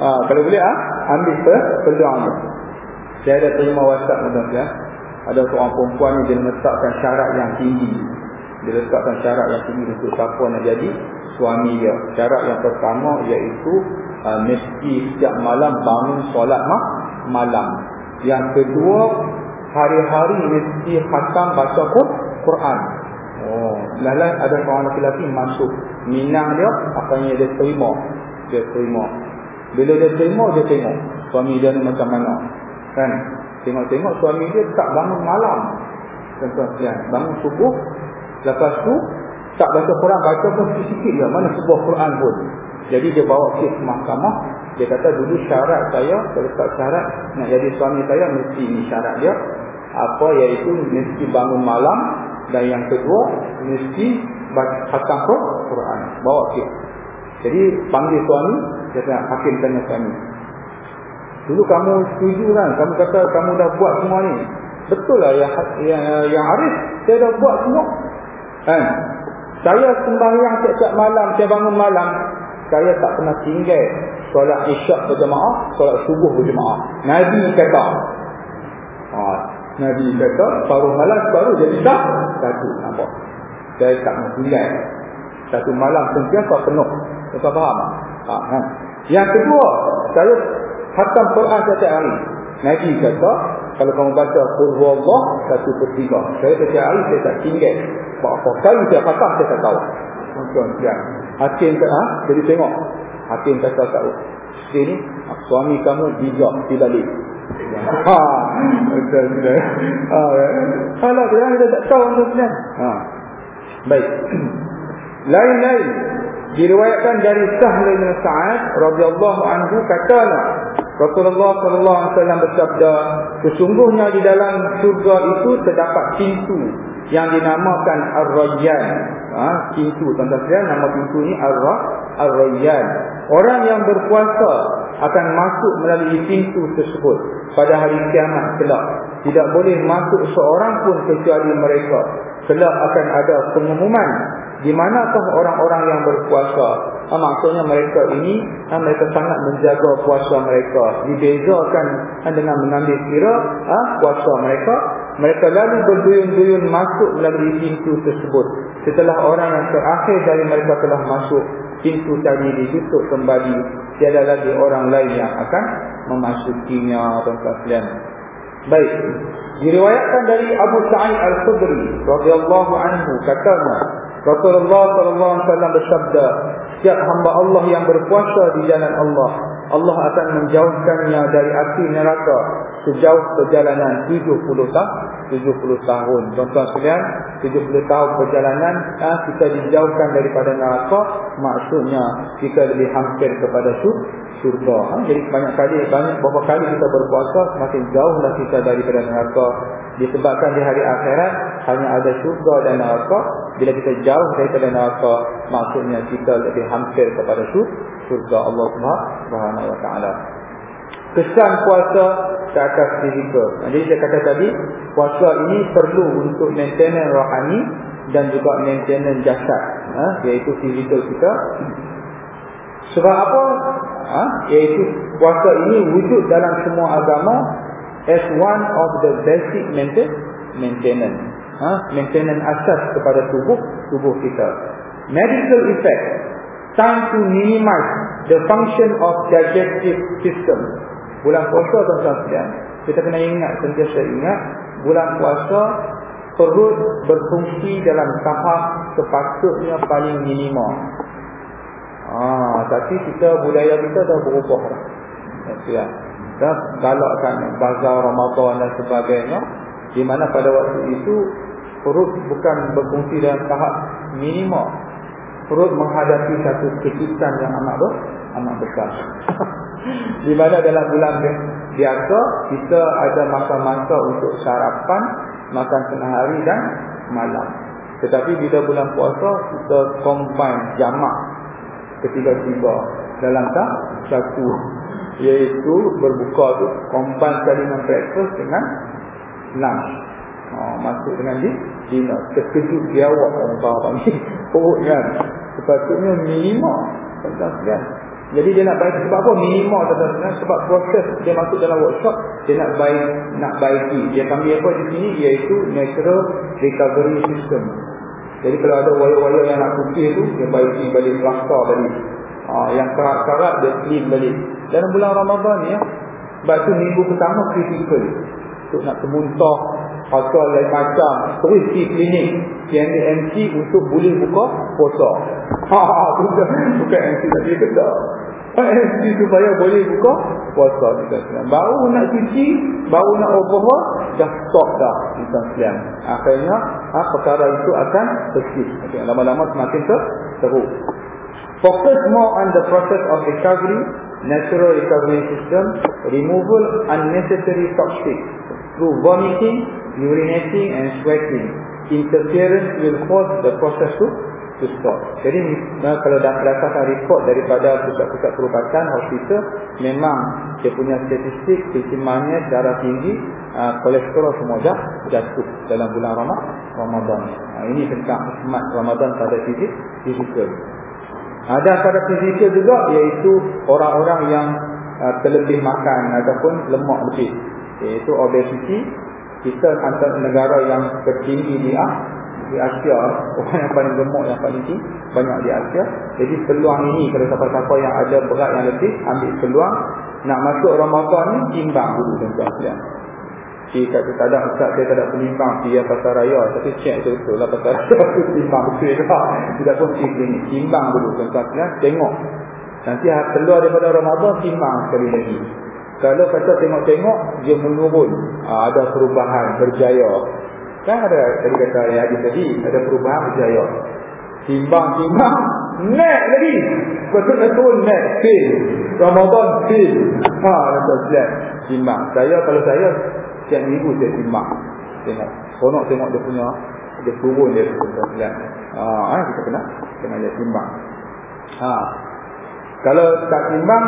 Ha, kalau boleh ah, ambil per peluang ni. Saya ada terima WhatsApp tuan-tuan. Ada seorang perempuan ni dia letakkan syarat yang tinggi. Dia letakkan syarat yang tinggi untuk siapa nak jadi suami dia. Syarat yang pertama iaitu uh, mesti setiap malam bangun solat mah malam. Yang kedua hari-hari mesti khatam baca Quran. Oh, lalas ada seorang lelaki masuk minang dia akhirnya dia terima. Dia terima. Bila dia terima dia tengok. Suami dia macam mana? Kan? Tengok-tengok suami dia tak bangun malam. Tuan-tuan bangun subuh. Lepas tu tak baca Quran baca pun sikit-sikit je. Mana sebuah Quran pun. Jadi dia bawa kes mahkamah. Dia kata dulu syarat saya kalau tak syarat nak jadi suami saya mesti ni syarat dia. Apa iaitu mesti bangun malam dan yang kedua mesti khatam Quran bawa ke jadi panggil suami dia tanya hakim tanya suami Dulu kamu setuju kan, kamu kata kamu dah buat semua ni. Betul lah yang, yang, yang Arif, saya dah buat semua. Kan? Saya sembahyang setiap malam, saya bangun malam. Saya tak pernah tinggal solat isyak berjemaah, solat subuh berjemaah. Nabi kata. Ha, Nabi kata, paruh malam baru jadi dah. Satu, nampak. Saya tak tinggal. Satu malam sentiasa penuh. Tuan faham? Ha, ha. Yang kedua, saya khatam Quran setiap hari. Nabi kata, kalau kamu baca Qurhu Allah, satu per tiga. Saya setiap hari, saya tak tinggal. Berapa kali saya khatam, saya tak tahu. Ya. Hakim kata, ha? jadi tengok. Hakim kata tak Sini, suami kamu bijak, tidak Ha. Ha, kalau dia tak tahu untuk Ha. Baik. [clears throat] Lain-lain diriwayatkan dari Sahl bin Sa'ad radhiyallahu anhu katanya Rasulullah sallallahu alaihi wasallam bersabda sesungguhnya di dalam surga itu terdapat pintu yang dinamakan Ar-Rayyan ha, pintu tuan-tuan nama pintu ni Ar-Rayyan orang yang berpuasa akan masuk melalui pintu tersebut pada hari kiamat kelak. Tidak boleh masuk seorang pun kecuali mereka. Kelak akan ada pengumuman di manakah orang-orang yang berpuasa. Ha, maksudnya mereka ini ha, mereka sangat menjaga puasa mereka. Dibezakan ha, dengan mengambil kira ha, puasa mereka. Mereka lalu berduyun-duyun masuk melalui pintu tersebut. Setelah orang yang terakhir dari mereka telah masuk pintu tadi ditutup kembali tiada lagi orang lain yang akan memasukinya tuan-tuan baik diriwayatkan dari Abu Sa'id Al-Khudri radhiyallahu anhu katanya Rasulullah sallallahu alaihi wasallam bersabda, setiap hamba Allah yang berpuasa di jalan Allah, Allah akan menjauhkannya dari api neraka sejauh perjalanan 70 tahun. 70 tahun. Tuan-tuan sekalian, 70 tahun perjalanan ah, kita dijauhkan daripada neraka, maksudnya kita lebih hampir kepada surga. Ha? Jadi banyak kali, banyak beberapa kali kita berpuasa, semakin jauhlah kita daripada neraka. Disebabkan di hari akhirat hanya ada surga dan neraka. Bila kita jauh daripada neraka, maksudnya kita lebih hampir kepada surga Allah Subhanahu Wa Taala. Kesan puasa ke atas fizikal. Jadi saya kata tadi, puasa ini perlu untuk maintenance rohani dan juga maintenance jasad. Ha? Iaitu fizikal kita. Sebab apa? Ha? Iaitu puasa ini wujud dalam semua agama as one of the basic maintenance. Ha? Maintenance asas kepada tubuh tubuh kita. Medical effect. Time to minimize the function of digestive system. Bulan puasa tuan-tuan sekalian, kita kena ingat, sentiasa ingat, bulan puasa perut berfungsi dalam tahap sepatutnya paling minimum. Ah, tapi kita budaya kita dah berubah dah. Ya. Dah galakkan bazar Ramadan dan sebagainya di mana pada waktu itu perut bukan berfungsi dalam tahap minimum. Perut menghadapi satu kesulitan yang amat ber, amat besar. [laughs] di mana dalam bulan biasa kita ada masa-masa untuk sarapan, makan tengah hari dan malam. Tetapi bila bulan puasa kita combine jamak ketiga-tiga dalam tak? Satu. Iaitu berbuka tu combine sekali dengan breakfast dengan lunch. Ha, masuk dengan di dinner. Terkejut dia awak orang faham ni. [laughs] Perut kan sepatutnya minima kan jadi dia nak baik sebab apa minima kan sebab proses dia masuk dalam workshop dia nak baik nak baiki dia panggil apa di sini iaitu natural recovery system jadi kalau ada wayar-wayar yang nak putih tu, dia baiki balik rasa balik. Ha, yang karat-karat dia clean balik. Dalam bulan Ramadan ni ya. Sebab tu minggu pertama kritikal. Untuk nak kemuntah, pasal lain macam. Terus di klinik. PNMC untuk boleh buka puasa. [laughs] Ha, ha, bukan, MC tadi kedar. MC supaya boleh buka puasa. Baru nak cuci, baru nak overhaul, dah stop dah sekalian. Akhirnya, ha, perkara itu akan. Okay, lama-lama semakin ter teruk. Focus more on the process of recovery, natural recovery system, removal unnecessary toxic through vomiting, urinating and sweating. Interference will force the process to, to stop. Jadi uh, kalau dah berdasarkan report daripada pusat-pusat perubatan hospital memang dia punya statistik kesimanya darah tinggi uh, kolesterol semua dah jatuh dalam bulan Ramadan. Uh, ini tentang hikmat Ramadan pada fizik fizikal. Ada pada fizikal juga iaitu orang-orang yang uh, terlebih makan ataupun lemak lebih iaitu obesity kita antara negara yang tertinggi di di Asia orang yang paling gemuk yang paling tinggi banyak di Asia. Jadi peluang ini kalau siapa-siapa yang ada berat yang lebih ambil peluang. Nak masuk Ramadan ni timbang dulu tuan-tuan sekalian. Si kata tak ada Ustaz saya ada penimbang Dia pasal raya Tapi cek betul-betul lah Pasal raya. [laughs] Tu timbang betul juga. Tidak pun si klinik Timbang dulu tuan-tuan Tengok. Nanti keluar daripada Ramadan Timbang sekali lagi Kalau kata tengok-tengok Dia menurun. Ha, Ada perubahan Berjaya. Kan ada Tadi kata yang hadis tadi Ada perubahan berjaya. Timbang-timbang Naik lagi. Betul-betul naik. Fail Ramadan fail Ha Tuan-tuan Timbang. Saya kalau saya Setiap minggu saya timbang. Tengok. Konok tengok dia punya Dia turun dia. Tuan-tuan Ha Kita kena Kena dia timbang. Ha. Kalau tak timbang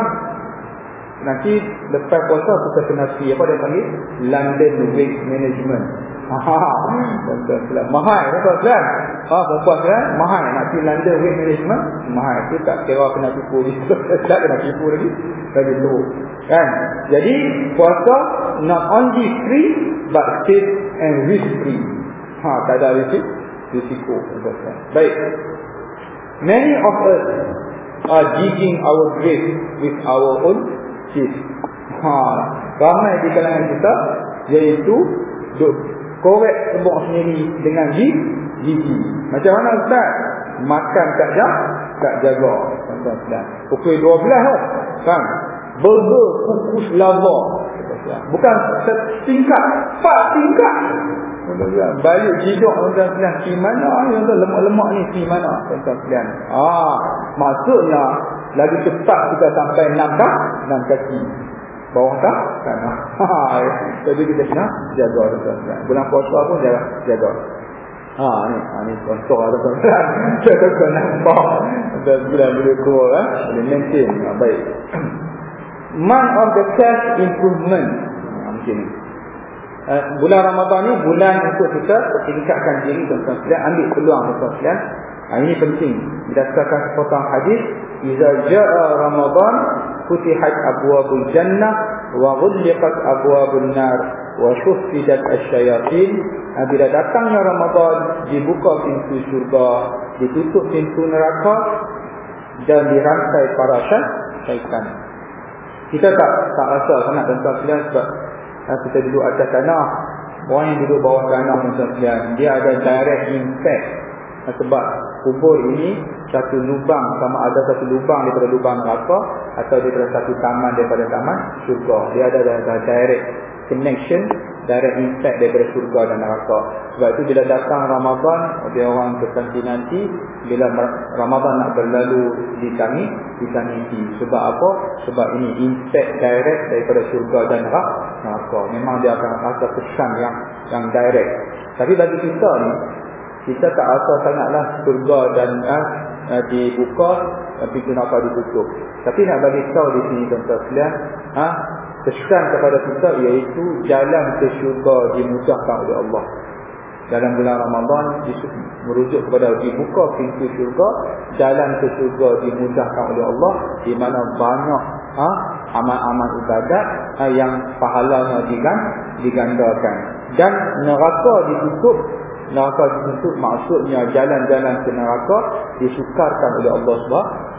Nanti lepas puasa kita kena pergi apa dia panggil London Weight Management. Ha. Mahal kan tuan? Ha, puas kan? Mahal nak pergi London Weight Management, mahal. Tu tak kira kena tipu gitu. [laughs] tak kena tipu lagi. Lagi tu. Kan? Jadi puasa not only free but safe and risk free. Ha, tak ada risiko. Risiko. Baik. Many of us are digging our grave with our own cheese. Ha, ramai di kalangan kita iaitu duk korek tembok sendiri dengan gigi. Macam mana Ustaz? Makan tak jaga, tak jaga. Tuan-tuan. Pukul 12 lah. Kan? Burger kukus lava. Bukan setingkat, empat tingkat. Balik hidup tuan-tuan sekalian Di mana yang lemak-lemak ni Di mana tuan-tuan sekalian ah, Maksudnya Lagi cepat kita sampai kaki Enam kaki Bawah tak? Tanah Jadi kita kena jaga tuan-tuan Bulan puasa pun jaga, jaga. Ha ni, ha ni contoh [laughs] ada tuan-tuan. Kita kena nampak dan bulan boleh keluar eh, boleh maintain. Ha, baik. [clears throat] Month of the cash improvement. Ha, mungkin ni. Uh, bulan Ramadan ni bulan untuk kita tingkatkan diri tuan-tuan sekalian ambil peluang tuan-tuan sekalian uh, ini penting. Berdasarkan sepotong hadis iza jaa Ramadan futihat abwabul jannah wa ghulqat abwabun nar wa shuffidat asyayatin uh, bila datangnya Ramadan dibuka pintu syurga ditutup pintu neraka dan dirantai para syaitan. Kita tak tak rasa sangat tuan-tuan sekalian sebab ha, kita duduk atas tanah. Orang yang duduk bawah tanah sekalian dia ada direct impact. Ha, sebab kubur ini satu lubang sama ada satu lubang daripada lubang neraka atau daripada satu taman daripada taman syurga dia ada direct connection direct impact daripada surga dan neraka. Sebab itu bila datang Ramadan, dia orang berkanti nanti bila Ramadan nak berlalu di kami, di kami Sebab apa? Sebab ini impact direct daripada surga dan neraka. Memang dia akan rasa kesan yang yang direct. Tapi bagi kita ni, kita tak rasa sangatlah surga dan uh, dibuka tapi kenapa ditutup. Tapi nak bagi tahu di sini tuan-tuan sekalian, ha, kesan kepada kita iaitu jalan ke syurga dimudahkan oleh Allah. Dalam bulan Ramadan merujuk kepada dibuka pintu syurga, jalan ke syurga dimudahkan oleh Allah di mana banyak ha, amal-amal ibadat ha, yang pahalanya digandakan. Dan neraka ditutup neraka ditutup maksudnya jalan-jalan ke neraka disukarkan oleh Allah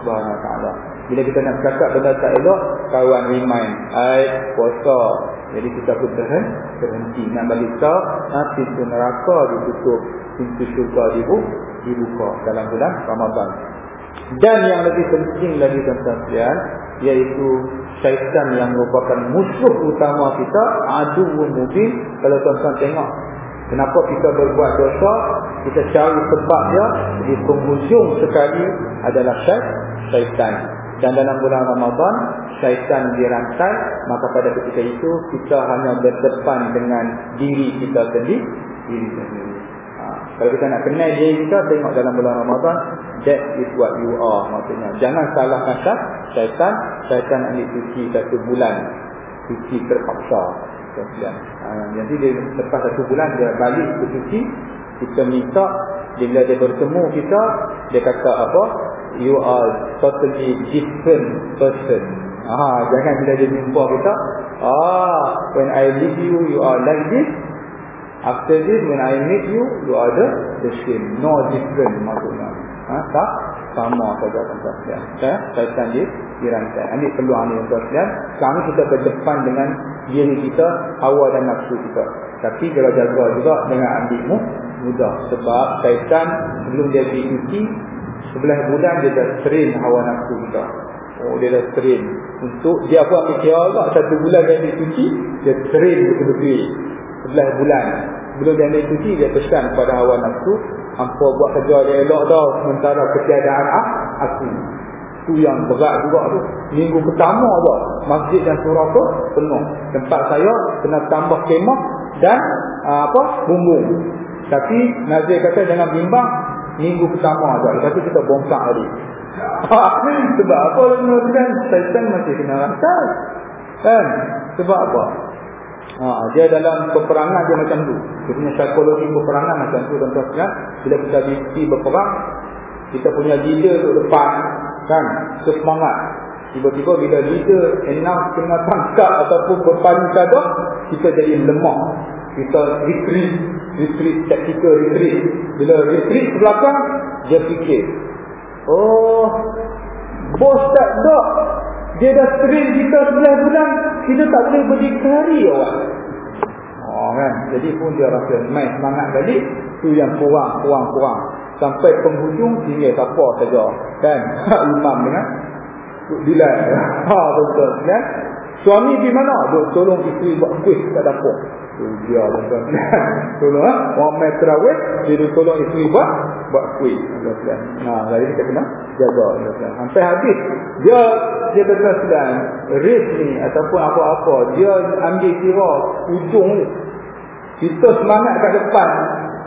Subhanahu taala. Bila kita nak cakap benda tak elok, kawan remind. Hai, puasa. Jadi kita pun terhen, terhenti. Nak balik tahu, ha, pintu neraka ditutup. Pintu syurga dibuka, dibuka dalam bulan Ramadan. Dan yang lebih penting lagi tuan-tuan iaitu syaitan yang merupakan musuh utama kita, adu mubin. Kalau tuan-tuan tengok, kenapa kita berbuat dosa, kita cari sebab dia, di penghujung sekali adalah syaitan dan dalam bulan Ramadan syaitan dirantai maka pada ketika itu kita hanya berdepan dengan diri kita sendiri diri sendiri ha. Kalau kita nak kenal diri kita, tengok dalam bulan Ramadan, that is what you are maksudnya. Jangan salahkan syaitan, syaitan ambil cuci satu bulan. Cuci terpaksa. Ha, jadi dia lepas satu bulan, dia balik ke cuci. Kita minta, bila dia bertemu kita, dia kata apa? You are totally different person. Ah, jangan bila dia jumpa kita, ah, when I leave you, you are like this. After this, when I meet you, you are the, the same. No different maksudnya. Ha, tak? Sama saja tuan-tuan. Ya, kaitan dia dirantai. Ambil peluang ni tuan sekalian. Kami kita berdepan dengan diri kita, hawa dan nafsu kita. Tapi kalau jaga juga dengan ambilmu, mudah. Sebab kaitan sebelum dia diikuti, sebelah bulan dia dah train hawa nafsu kita. Oh dia dah train. Untuk dia buat Allah, satu bulan dia diikuti, dia train betul-betul. Sebelah bulan. Sebelum dia ambil cuti, dia pesan kepada hawa nafsu. Hampa buat kerja dia elok tau. Sementara ketiadaan ah, aku. Itu yang berat juga tu. Minggu pertama tu. Masjid dan surah tu penuh. Tempat saya kena tambah kemah dan uh, apa bumbung. Tapi Nazir kata jangan bimbang. Minggu pertama tu. Tu kita bongkak tadi. [laughs] Sebab apa? Kan? Syaitan masih kena rasa. Kan? Sebab apa? Ha, dia dalam peperangan dia macam tu. Dia punya psikologi peperangan macam tu sekalian. Bila kita pergi berperang, kita punya leader tu depan kan, semangat. Tiba-tiba bila leader enak kena tangkap ataupun berpaling kadah, kita jadi lemah. Kita retreat, retreat tactical retreat. Bila retreat ke belakang, dia fikir. Oh, bos tak dok dia dah train kita sebelah bulan Kita tak boleh berdikari orang Oh kan? Jadi pun dia rasa main semangat balik. Tu yang kurang, kurang, kurang. Sampai penghujung tinggal siapa saja. Kan? Imam dengan Dilai Ha betul kan? Suami di mana? Duk tolong isteri buat kuih kat dapur Dia tuan-tuan [laughs] Tolong ha? Orang main terawih Dia tolong isteri buat Buat kuih. Tuan-tuan Nah, jadi kita kena jaga tuan-tuan Sampai habis. Dia Dia tuan-tuan sedang Race ni Ataupun apa-apa Dia ambil kira Ujung ni. Kita semangat kat depan.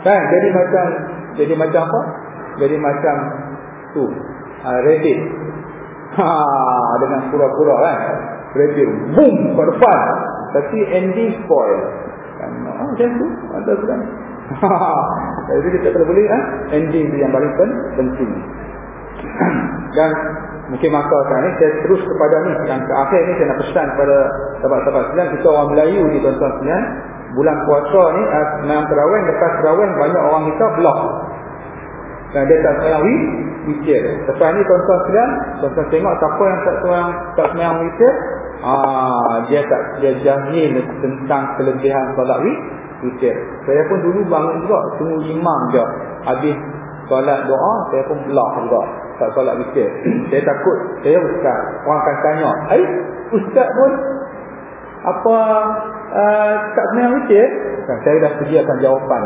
Kan? Jadi macam Jadi macam apa? Jadi macam Tu. Uh, Reddit Ha, dengan pura-pura kan? Reddit Boom Kat depan. Tapi ending spoil kan? Oh, macam tu Ada sedang [laughs] Jadi kita tak boleh eh? Ending yang paling penting [clears throat] Dan Mungkin masa sekarang ni Saya terus kepada ni Yang ke akhir ni Saya nak pesan kepada Sahabat-sahabat sekalian Kita orang Melayu ni tuan-tuan sekalian Bulan puasa ni Semayang uh, terawih Lepas terawih Banyak orang kita blok Dan dia tak semayang Wikir Lepas ni tuan-tuan sekalian Tuan-tuan tengok Siapa yang Tak semayang wikir Ah, dia tak dia jahil tentang kelebihan solat wikir. Saya pun dulu bangun juga tunggu imam je. Habis solat doa, saya pun block juga tak solat wikir. [clears throat] saya takut saya ustaz. Orang akan tanya, "Ai, ustaz pun apa uh, tak semayang wikir?" Kan saya dah sediakan jawapan.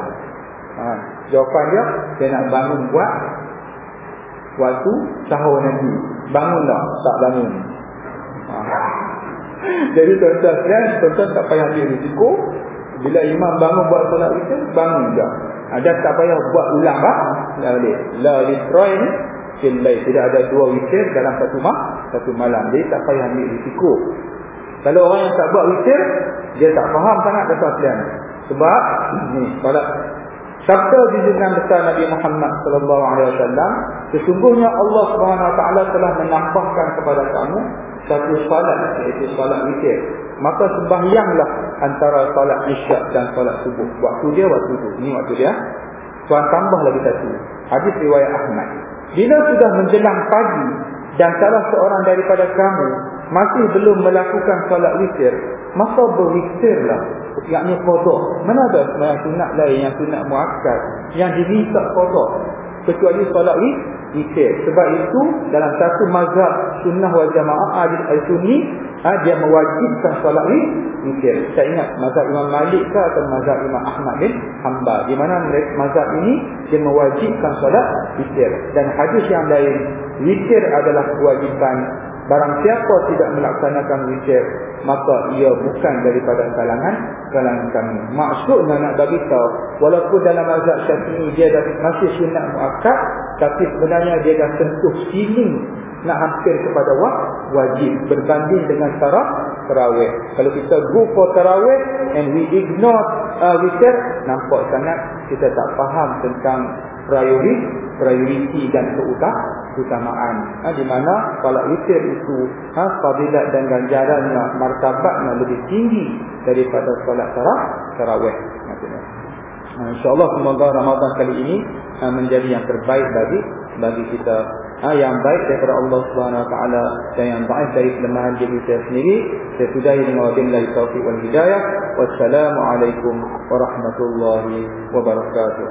Ha, jawapan dia saya nak bangun buat waktu sahur nanti. Bangun tak? Tak bangun. Ha. [laughs] Jadi tuan-tuan sekalian, tuan-tuan tak payah ambil risiko. Bila imam bangun buat solat witir, bangun. Ada ha, tak payah buat ulang lah. Tak boleh. La litroy ni. Tidak ada dua witir dalam satu mak, satu malam. Jadi tak payah ambil risiko. Kalau orang yang tak buat witir, dia tak faham sangat sekalian. Sebab, [clears throat] ni, solat Sabda junjungan besar Nabi Muhammad sallallahu alaihi wasallam, sesungguhnya Allah Subhanahu wa taala telah menampakkan kepada kamu satu salat iaitu salat witir. Maka sembahyanglah antara salat isyak dan salat subuh. Waktu dia waktu itu. Ini waktu dia. Tuan tambah lagi satu. Hadis riwayat Ahmad. Bila sudah menjelang pagi dan salah seorang daripada kamu masih belum melakukan salat witir, maka berwitirlah. Yakni kodok. Mana ada yang sunat lain, yang sunat muakkad, yang diminta kodok. Kecuali salat witir. Sebab itu dalam satu mazhab sunnah wal jamaah adil al-sunni, ha, dia mewajibkan salat witir. Saya ingat mazhab Imam Malik ke atau mazhab Imam Ahmad bin Hanbal. Di mana mazhab ini dia mewajibkan salat witir. Dan hadis yang lain, witir adalah kewajipan Barang siapa tidak melaksanakan witir maka ia bukan daripada kalangan kalangan kami. Maksudnya nak bagi tahu walaupun dalam mazhab Syafi'i dia dah masih sunat muakkad tapi sebenarnya dia dah sentuh ceiling nak hampir kepada wajib berbanding dengan taraf tarawih. Kalau kita go for tarawih and we ignore uh, witir nampak sangat kita tak faham tentang prioriti prioriti dan keutamaan. Ha, di mana kalau witir itu ha, fadilat dan ganjarannya martabatnya lebih tinggi daripada solat tarawih tarawih. Ha, insyaallah semoga Ramadan kali ini ha, menjadi yang terbaik bagi bagi kita. Ha, yang baik daripada Allah Subhanahu Taala dan yang baik dari kelemahan diri saya sendiri. Saya sudahi dengan wabillahi taufiq wal hidayah. Wassalamualaikum warahmatullahi wabarakatuh